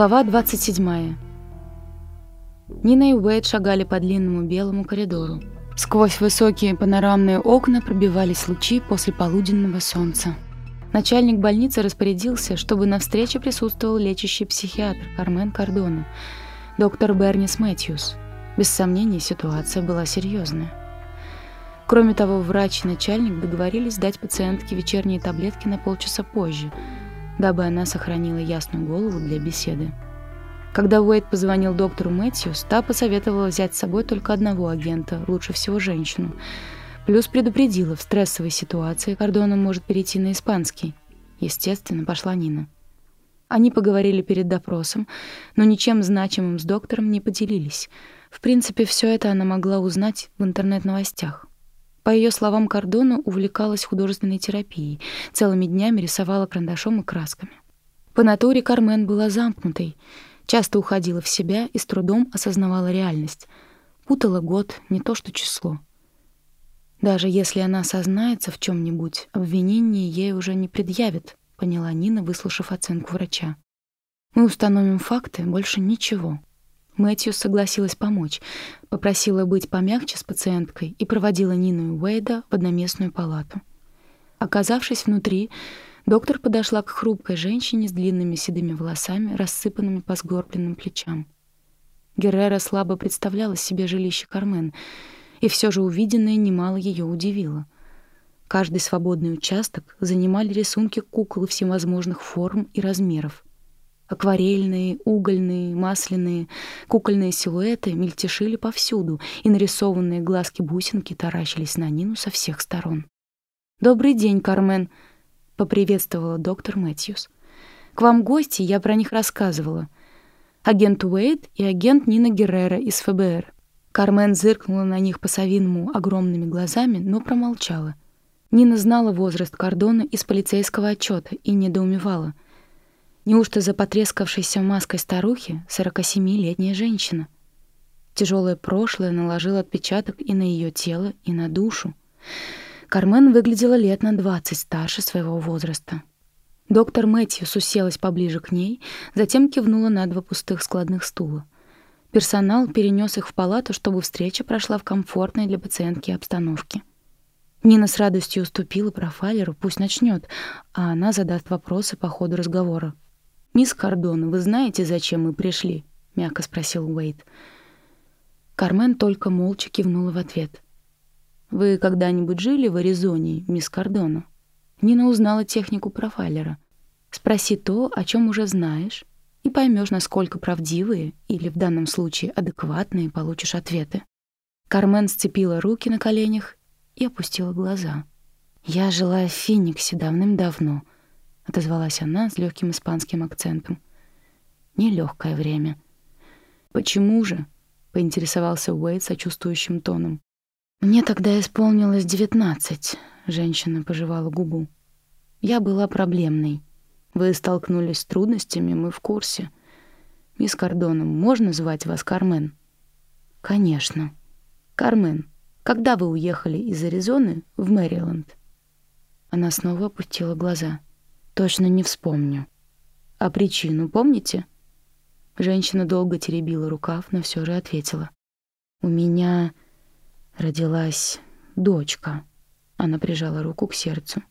Глава 27. Нина и Уэйд шагали по длинному белому коридору. Сквозь высокие панорамные окна пробивались лучи после полуденного солнца. Начальник больницы распорядился, чтобы на встрече присутствовал лечащий психиатр Кармен Кардона, доктор Бернис Мэтьюс. Без сомнений, ситуация была серьезная. Кроме того, врач и начальник договорились дать пациентке вечерние таблетки на полчаса позже – дабы она сохранила ясную голову для беседы. Когда Уэйд позвонил доктору Мэтьюс, та посоветовала взять с собой только одного агента, лучше всего женщину. Плюс предупредила, в стрессовой ситуации Кордона может перейти на испанский. Естественно, пошла Нина. Они поговорили перед допросом, но ничем значимым с доктором не поделились. В принципе, все это она могла узнать в интернет-новостях. По ее словам, Кордона увлекалась художественной терапией, целыми днями рисовала карандашом и красками. По натуре Кармен была замкнутой, часто уходила в себя и с трудом осознавала реальность. Путала год, не то что число. Даже если она сознается в чем нибудь обвинение ей уже не предъявят, поняла Нина, выслушав оценку врача. Мы установим факты, больше ничего. Мэтью согласилась помочь, попросила быть помягче с пациенткой и проводила Нину и Уэйда в одноместную палату. Оказавшись внутри, доктор подошла к хрупкой женщине с длинными седыми волосами, рассыпанными по сгорбленным плечам. Геррера слабо представляла себе жилище Кармен, и все же увиденное немало ее удивило. Каждый свободный участок занимали рисунки кукол всевозможных форм и размеров — Акварельные, угольные, масляные, кукольные силуэты мельтешили повсюду, и нарисованные глазки-бусинки таращились на Нину со всех сторон. «Добрый день, Кармен», — поприветствовала доктор Мэтьюс. «К вам гости, я про них рассказывала. Агент Уэйд и агент Нина Геррера из ФБР». Кармен зыркнула на них по-совиному огромными глазами, но промолчала. Нина знала возраст Кордона из полицейского отчета и недоумевала — Неужто за потрескавшейся маской старухи 47-летняя женщина? Тяжелое прошлое наложило отпечаток и на ее тело, и на душу. Кармен выглядела лет на 20 старше своего возраста. Доктор Мэтьюс уселась поближе к ней, затем кивнула на два пустых складных стула. Персонал перенес их в палату, чтобы встреча прошла в комфортной для пациентки обстановке. Нина с радостью уступила профайлеру, пусть начнет, а она задаст вопросы по ходу разговора. «Мисс Кардон, вы знаете, зачем мы пришли?» — мягко спросил Уэйд. Кармен только молча кивнула в ответ. «Вы когда-нибудь жили в Аризоне, мисс Кардона?» Нина узнала технику профайлера. «Спроси то, о чем уже знаешь, и поймешь, насколько правдивые или, в данном случае, адекватные получишь ответы». Кармен сцепила руки на коленях и опустила глаза. «Я жила в Фениксе давным-давно», — отозвалась она с легким испанским акцентом. Нелегкое время. «Почему же?» — поинтересовался Уэйд сочувствующим тоном. «Мне тогда исполнилось девятнадцать», — женщина пожевала губу. «Я была проблемной. Вы столкнулись с трудностями, мы в курсе. Мисс Кардоном, можно звать вас Кармен?» «Конечно. Кармен, когда вы уехали из Аризоны в Мэриленд?» Она снова опустила глаза. Точно не вспомню. А причину помните? Женщина долго теребила рукав, но все же ответила. У меня родилась дочка. Она прижала руку к сердцу.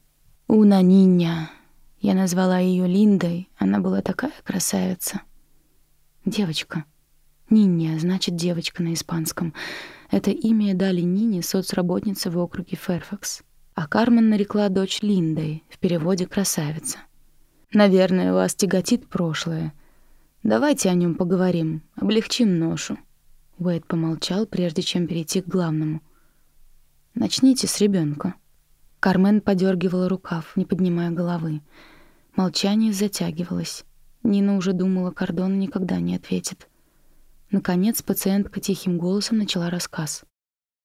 Уна Ниня. Я назвала ее Линдой. Она была такая красавица. Девочка. Ниня значит девочка на испанском. Это имя дали Нине соцработница в округе Ферфакс а Кармен нарекла дочь Линдой, в переводе «красавица». «Наверное, вас тяготит прошлое. Давайте о нем поговорим, облегчим ношу». Уэйд помолчал, прежде чем перейти к главному. «Начните с ребенка. Кармен подергивала рукав, не поднимая головы. Молчание затягивалось. Нина уже думала, Кордон никогда не ответит. Наконец пациентка тихим голосом начала рассказ.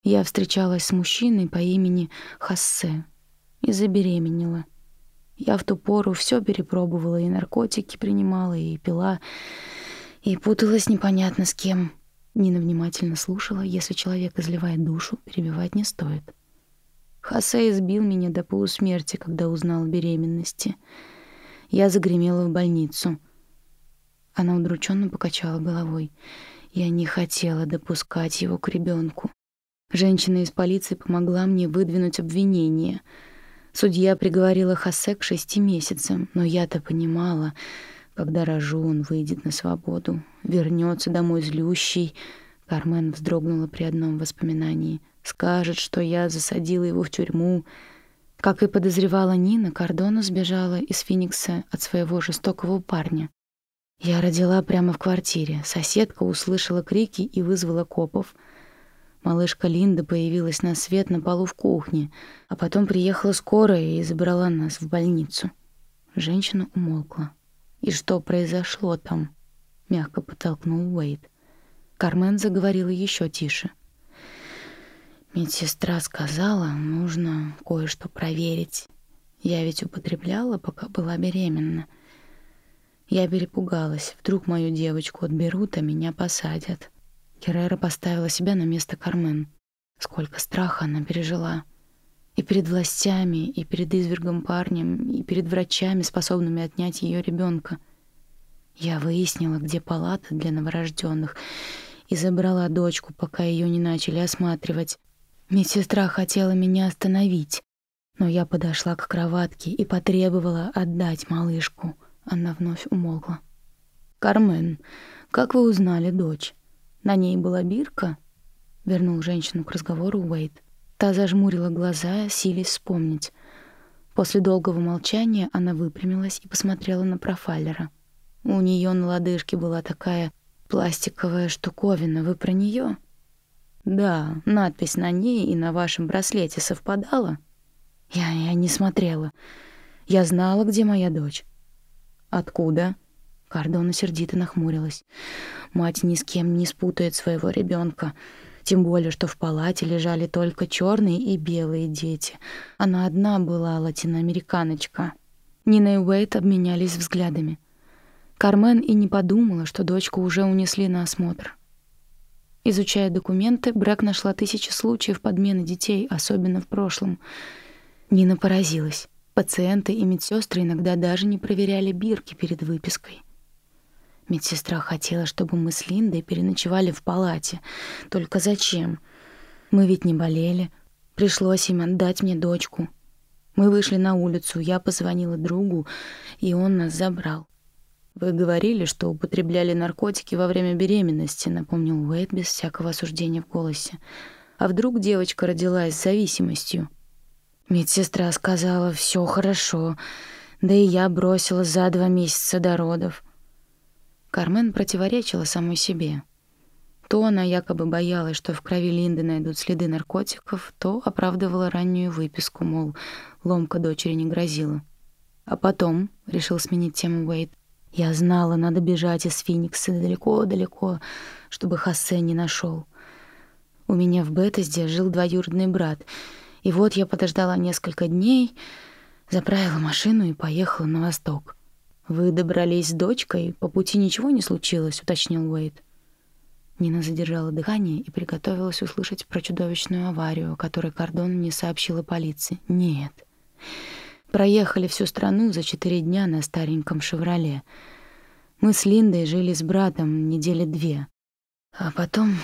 Я встречалась с мужчиной по имени Хассе и забеременела. Я в ту пору все перепробовала, и наркотики принимала, и пила, и путалась непонятно с кем. Нина внимательно слушала. Если человек изливает душу, перебивать не стоит. Хосе избил меня до полусмерти, когда узнал о беременности. Я загремела в больницу. Она удрученно покачала головой. Я не хотела допускать его к ребенку. Женщина из полиции помогла мне выдвинуть обвинение. Судья приговорила Хосе к шести месяцам, но я-то понимала, когда рожу, он выйдет на свободу, вернется домой злющий. Кармен вздрогнула при одном воспоминании. Скажет, что я засадила его в тюрьму. Как и подозревала Нина, Кардона сбежала из Феникса от своего жестокого парня. Я родила прямо в квартире. Соседка услышала крики и вызвала копов. Малышка Линда появилась на свет на полу в кухне, а потом приехала скорая и забрала нас в больницу. Женщина умолкла. «И что произошло там?» — мягко подтолкнул Уэйд. Кармен заговорила еще тише. Медсестра сказала, нужно кое-что проверить. Я ведь употребляла, пока была беременна. Я перепугалась. Вдруг мою девочку отберут, а меня посадят. Керрера поставила себя на место Кармен. Сколько страха она пережила. И перед властями, и перед извергом парнем, и перед врачами, способными отнять ее ребенка. Я выяснила, где палата для новорожденных, и забрала дочку, пока ее не начали осматривать. Медсестра хотела меня остановить, но я подошла к кроватке и потребовала отдать малышку — она вновь умолкла. «Кармен, как вы узнали дочь? На ней была бирка?» Вернул женщину к разговору Уэйд. Та зажмурила глаза, силясь вспомнить. После долгого молчания она выпрямилась и посмотрела на профайлера. У нее на лодыжке была такая пластиковая штуковина. Вы про нее? Да, надпись на ней и на вашем браслете совпадала. Я, я не смотрела. Я знала, где моя дочь. «Откуда?» Кардона сердито нахмурилась. Мать ни с кем не спутает своего ребенка, тем более, что в палате лежали только черные и белые дети. Она одна была латиноамериканочка. Нина и Уэйт обменялись взглядами. Кармен и не подумала, что дочку уже унесли на осмотр. Изучая документы, Брэк нашла тысячи случаев подмены детей, особенно в прошлом. Нина поразилась. Пациенты и медсестры иногда даже не проверяли бирки перед выпиской. Медсестра хотела, чтобы мы с Линдой переночевали в палате. Только зачем? Мы ведь не болели. Пришлось им отдать мне дочку. Мы вышли на улицу, я позвонила другу, и он нас забрал. «Вы говорили, что употребляли наркотики во время беременности», — напомнил Уэйд без всякого осуждения в голосе. «А вдруг девочка родилась с зависимостью?» Медсестра сказала, все хорошо, да и я бросила за два месяца до родов. Кармен противоречила самой себе. То она якобы боялась, что в крови Линды найдут следы наркотиков, то оправдывала раннюю выписку, мол, ломка дочери не грозила. А потом решил сменить тему Уэйд. Я знала, надо бежать из Феникса далеко-далеко, чтобы Хосе не нашел. У меня в Бетезде жил двоюродный брат — и вот я подождала несколько дней, заправила машину и поехала на восток. «Вы добрались с дочкой? По пути ничего не случилось?» — уточнил Уэйд. Нина задержала дыхание и приготовилась услышать про чудовищную аварию, о которой Кордон не сообщила полиции. «Нет». Проехали всю страну за четыре дня на стареньком «Шевроле». Мы с Линдой жили с братом недели две. А потом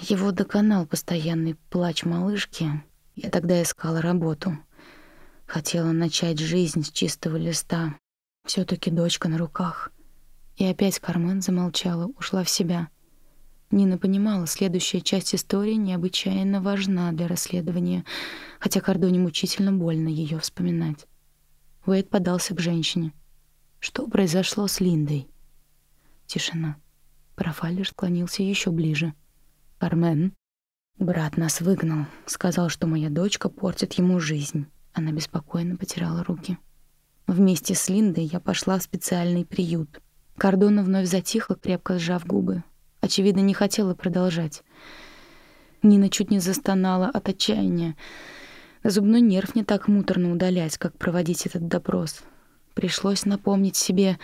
его доконал постоянный плач малышки, я тогда искала работу. Хотела начать жизнь с чистого листа. Все таки дочка на руках. И опять Кармен замолчала, ушла в себя. Нина понимала, следующая часть истории необычайно важна для расследования, хотя Кордоне мучительно больно ее вспоминать. Уэйд подался к женщине. Что произошло с Линдой? Тишина. Профайлер склонился еще ближе. «Кармен?» Брат нас выгнал, сказал, что моя дочка портит ему жизнь. Она беспокойно потирала руки. Вместе с Линдой я пошла в специальный приют. Кордона вновь затихла, крепко сжав губы. Очевидно, не хотела продолжать. Нина чуть не застонала от отчаяния. Зубной нерв не так муторно удалять, как проводить этот допрос. Пришлось напомнить себе,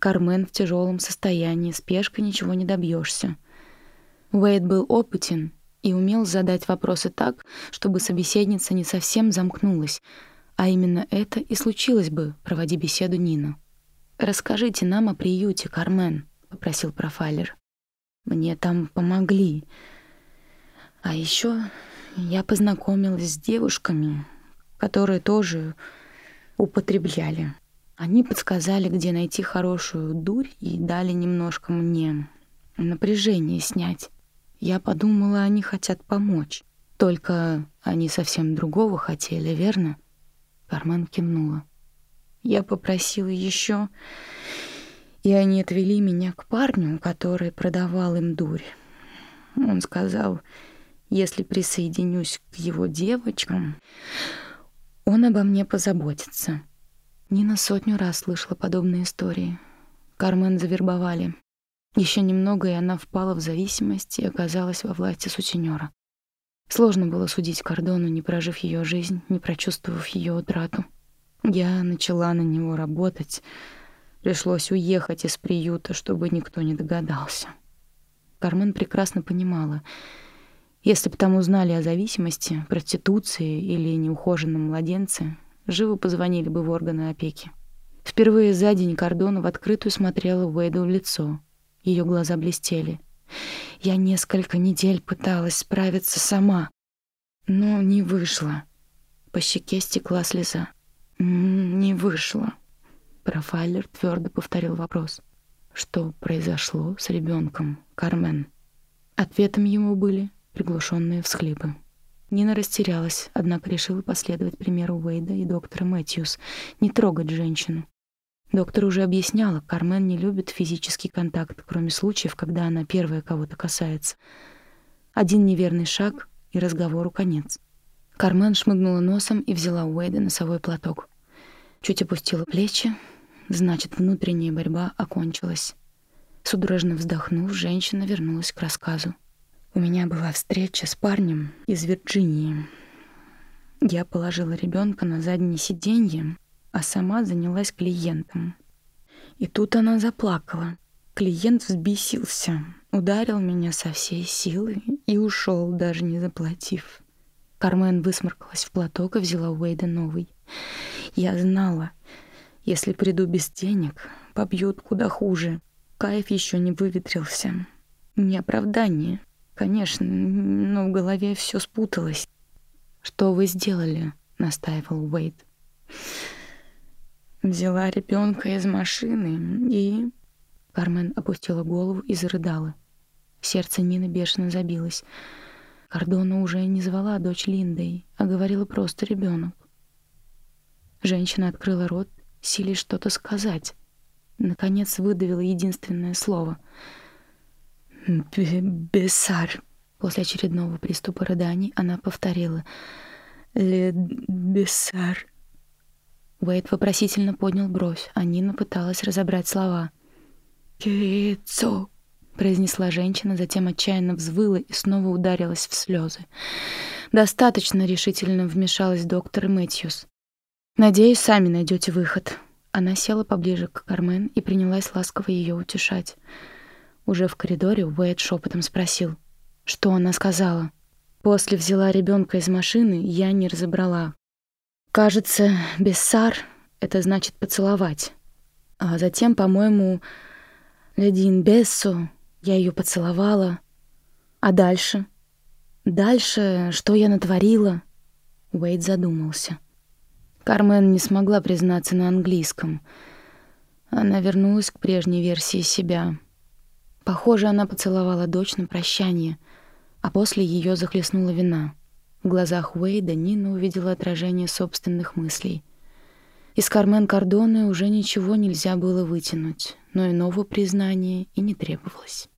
Кармен в тяжелом состоянии, спешка ничего не добьешься. Уэйд был опытен и умел задать вопросы так, чтобы собеседница не совсем замкнулась, а именно это и случилось бы, проводи беседу Нина. «Расскажите нам о приюте, Кармен», — попросил профайлер. «Мне там помогли. А еще я познакомилась с девушками, которые тоже употребляли. Они подсказали, где найти хорошую дурь и дали немножко мне напряжение снять. Я подумала, они хотят помочь. Только они совсем другого хотели, верно? Кармен кивнула. Я попросила еще, и они отвели меня к парню, который продавал им дурь. Он сказал, если присоединюсь к его девочкам, он обо мне позаботится. Нина сотню раз слышала подобные истории. Кармен завербовали. Еще немного, и она впала в зависимость и оказалась во власти сутенера. Сложно было судить Кордону, не прожив ее жизнь, не прочувствовав ее утрату. Я начала на него работать. Пришлось уехать из приюта, чтобы никто не догадался. Кармен прекрасно понимала, если бы там узнали о зависимости, проституции или неухоженном младенце, живо позвонили бы в органы опеки. Впервые за день Кордона в открытую смотрела Уэйду в лицо. Ее глаза блестели. Я несколько недель пыталась справиться сама, но не вышло. По щеке стекла слеза. «Не вышло». Профайлер твердо повторил вопрос. Что произошло с ребенком, Кармен? Ответом ему были приглушенные всхлипы. Нина растерялась, однако решила последовать примеру Уэйда и доктора Мэтьюс, не трогать женщину. Доктор уже объясняла, Кармен не любит физический контакт, кроме случаев, когда она первая кого-то касается. Один неверный шаг, и разговору конец. Кармен шмыгнула носом и взяла у Уэйда носовой платок. Чуть опустила плечи, значит, внутренняя борьба окончилась. Судорожно вздохнув, женщина вернулась к рассказу. У меня была встреча с парнем из Вирджинии. Я положила ребенка на заднее сиденье, а сама занялась клиентом. И тут она заплакала. Клиент взбесился, ударил меня со всей силы и ушел, даже не заплатив. Кармен высморкалась в платок и взяла Уэйда новый. Я знала, если приду без денег, побьют куда хуже. Кайф еще не выветрился. Не оправдание, Конечно, но в голове все спуталось. Что вы сделали? настаивал Уэйд. Взяла ребенка из машины и Кармен опустила голову и зарыдала. Сердце Нины бешено забилось. Кардона уже не звала дочь Линдой, а говорила просто ребенок. Женщина открыла рот, силясь что-то сказать. Наконец выдавила единственное слово — «Бессар». После очередного приступа рыданий она повторила «Ле Бессар». Уэйд вопросительно поднял бровь, а Нина пыталась разобрать слова. «Кицо», — произнесла женщина, затем отчаянно взвыла и снова ударилась в слезы. «Достаточно решительно вмешалась доктор Мэтьюс. Надеюсь, сами найдете выход». Она села поближе к Кармен и принялась ласково ее утешать. Уже в коридоре Уэйд шепотом спросил, что она сказала. После взяла ребенка из машины, я не разобрала. Кажется, бессар — это значит поцеловать. А затем, по-моему, Ледин Бессо, я ее поцеловала. А дальше? Дальше что я натворила? Уэйд задумался. Кармен не смогла признаться на английском. Она вернулась к прежней версии себя — Похоже, она поцеловала дочь на прощание, а после ее захлестнула вина. В глазах Уэйда Нина увидела отражение собственных мыслей. Из Кармен Кардоны уже ничего нельзя было вытянуть, но иного признания и не требовалось.